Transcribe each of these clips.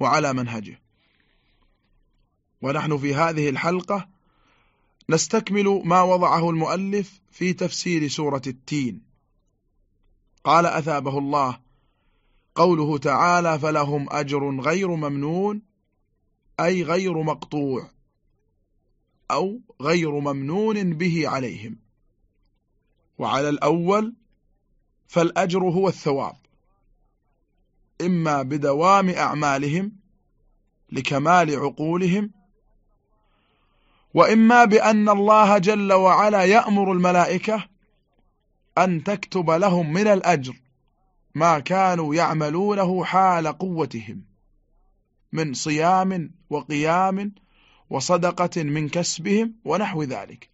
وعلى منهجه. ونحن في هذه الحلقة نستكمل ما وضعه المؤلف في تفسير سورة التين. قال أثابه الله قوله تعالى فلهم أجر غير ممنون أي غير مقطوع أو غير ممنون به عليهم. وعلى الأول فالأجر هو الثواب. إما بدوام أعمالهم لكمال عقولهم وإما بأن الله جل وعلا يأمر الملائكة أن تكتب لهم من الأجر ما كانوا يعملونه حال قوتهم من صيام وقيام وصدقة من كسبهم ونحو ذلك.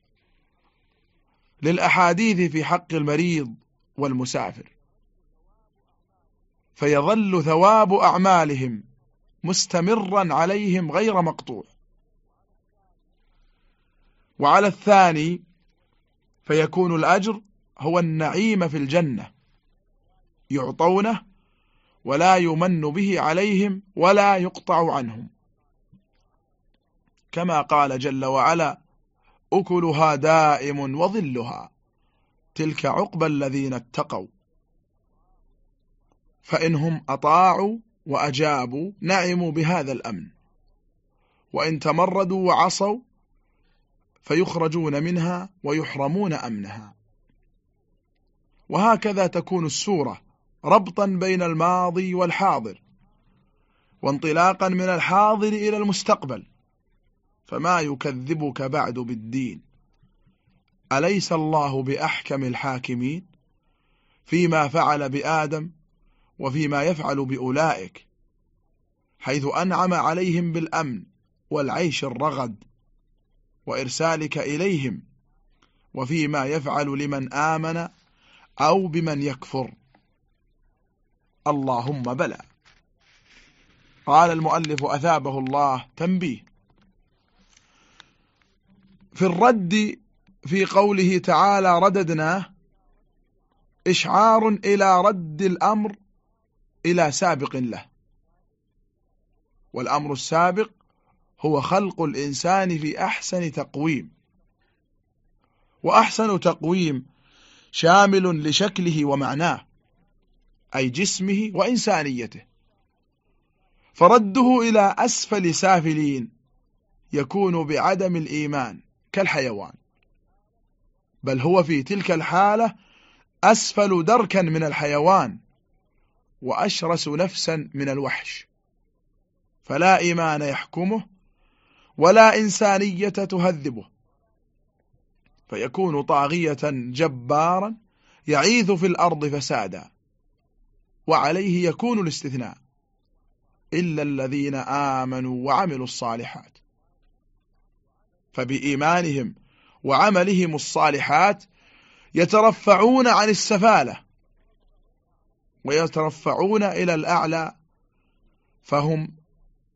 للأحاديث في حق المريض والمسافر. فيظل ثواب أعمالهم مستمرا عليهم غير مقطوع. وعلى الثاني فيكون الأجر هو النعيم في الجنة يعطونه ولا يمن به عليهم ولا يقطع عنهم. كما قال جل وعلا أكلها دائم وظلها تلك عقبى الذين اتقوا. فإنهم أطاعوا وأجابوا نعموا بهذا الأمن. وإن تمردوا وعصوا فيخرجون منها ويحرمون أمنها. وهكذا تكون السورة ربطا بين الماضي والحاضر وانطلاقا من الحاضر إلى المستقبل. فما يكذبك بعد بالدين؟ أليس الله بأحكم الحاكمين؟ فيما فعل بآدم وفيما يفعل بأولئك حيث أنعم عليهم بالأمن والعيش الرغد وإرسالك إليهم وفيما يفعل لمن آمن أو بمن يكفر. اللهم بلى. قال المؤلف أثابه الله تنبيه. في الرد في قوله تعالى رددناه إشعار إلى رد الأمر إلى سابق له. والأمر السابق هو خلق الإنسان في أحسن تقويم. وأحسن تقويم شامل لشكله ومعناه أي جسمه وإنسانيته. فرده إلى أسفل سافلين يكون بعدم الإيمان كالحيوان. بل هو في تلك الحالة أسفل دركا من الحيوان وأشرس نفسا من الوحش. فلا إيمان يحكمه ولا إنسانية تهذبه. فيكون طاغية جبارا يعيث في الأرض فسادا. وعليه يكون الاستثناء. إلا الذين آمنوا وعملوا الصالحات. فبإيمانهم وعملهم الصالحات يترفعون عن السفالة. ويترفعون إلى الأعلى فهم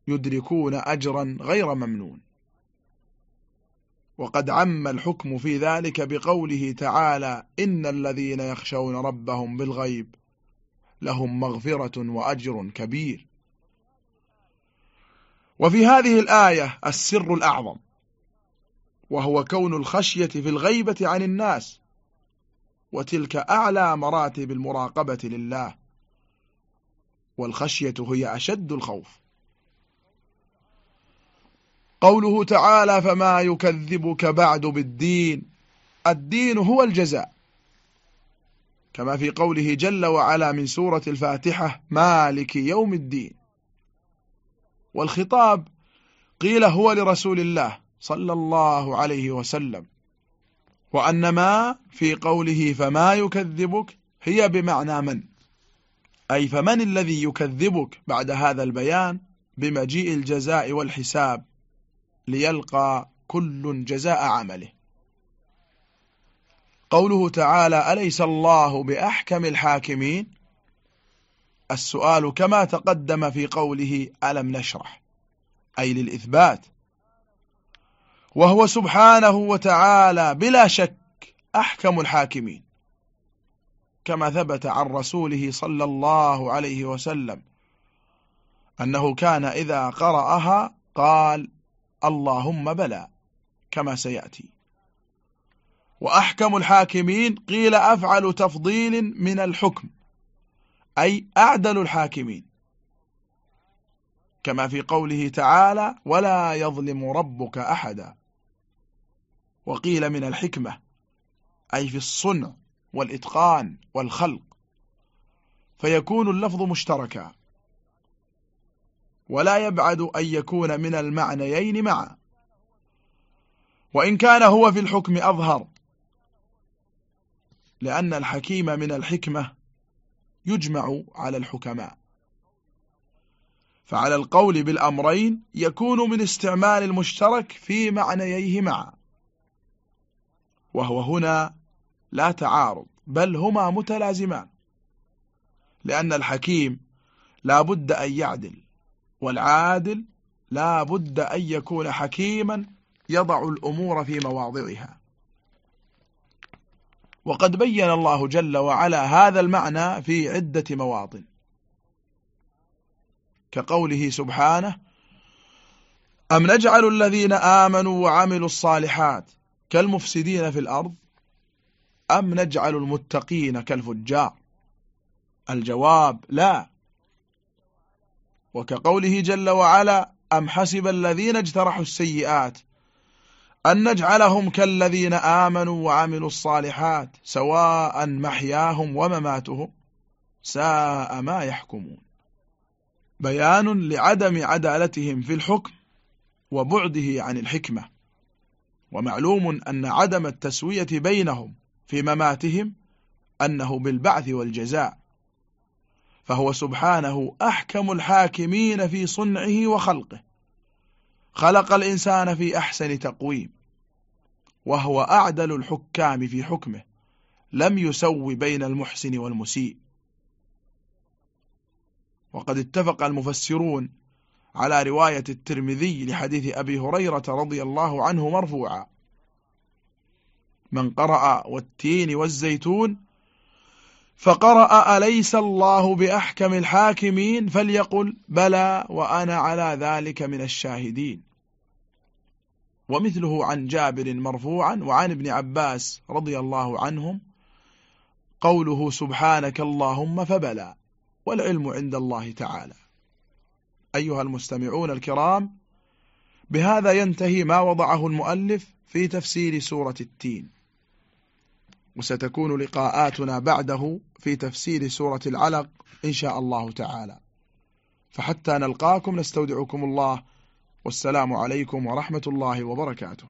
يدركون أجرا غير ممنون. وقد عم الحكم في ذلك بقوله تعالى إن الذين يخشون ربهم بالغيب لهم مغفرة وأجر كبير. وفي هذه الآية السر الأعظم وهو كون الخشية في الغيبة عن الناس. وتلك أعلى مراتب المراقبة لله. والخشية هي أشد الخوف. قوله تعالى فما يكذبك بعد بالدين. الدين هو الجزاء. كما في قوله جل وعلا من سورة الفاتحة مالك يوم الدين. والخطاب قيل هو لرسول الله صلى الله عليه وسلم. وأن ما في قوله فما يكذبك هي بمعنى من؟ أي فمن الذي يكذبك بعد هذا البيان بمجيء الجزاء والحساب ليلقى كل جزاء عمله. قوله تعالى أليس الله بأحكم الحاكمين؟ السؤال كما تقدم في قوله ألم نشرح؟ أي للإثبات وهو سبحانه وتعالى بلا شك أحكم الحاكمين. كما ثبت عن رسوله صلى الله عليه وسلم أنه كان إذا قرأها قال اللهم بلى كما سيأتي. وأحكم الحاكمين قيل أفعل تفضيل من الحكم أي أعدل الحاكمين. كما في قوله تعالى ولا يظلم ربك أحدا. وقيل من الحكمة أي في الصنع والإتقان والخلق فيكون اللفظ مشتركا ولا يبعد أن يكون من المعنيين معا وإن كان هو في الحكم أظهر لأن الحكيم من الحكمة يجمع على الحكماء. فعلى القول بالأمرين يكون من استعمال المشترك في معنييه معا. وهو هنا لا تعارض بل هما متلازمان. لأن الحكيم لا بد أن يعدل والعادل لا بد أن يكون حكيما يضع الأمور في مواضعها. وقد بين الله جل وعلا هذا المعنى في عدة مواطن كقوله سبحانه أم نجعل الذين آمنوا وعملوا الصالحات كالمفسدين في الأرض أم نجعل المتقين كالفجار؟ الجواب لا. وكقوله جل وعلا أم حسب الذين اجترحوا السيئات أن نجعلهم كالذين آمنوا وعملوا الصالحات سواء محياهم ومماتهم ساء ما يحكمون. بيان لعدم عدالتهم في الحكم وبعده عن الحكمة. ومعلوم أن عدم التسوية بينهم في مماتهم أنه بالبعث والجزاء فهو سبحانه أحكم الحاكمين في صنعه وخلقه. خلق الإنسان في أحسن تقويم وهو أعدل الحكام في حكمه لم يسوي بين المحسن والمسيء. وقد اتفق المفسرون على رواية الترمذي لحديث أبي هريرة رضي الله عنه مرفوعا. من قرأ والتين والزيتون فقرأ أليس الله بأحكم الحاكمين؟ فليقل بلى وأنا على ذلك من الشاهدين. ومثله عن جابر مرفوعا وعن ابن عباس رضي الله عنهم قوله سبحانك اللهم فبلى والعلم عند الله تعالى. أيها المستمعون الكرام بهذا ينتهي ما وضعه المؤلف في تفسير سورة التين. وستكون لقاءاتنا بعده في تفسير سورة العلق إن شاء الله تعالى. فحتى نلقاكم نستودعكم الله. والسلام عليكم ورحمة الله وبركاته.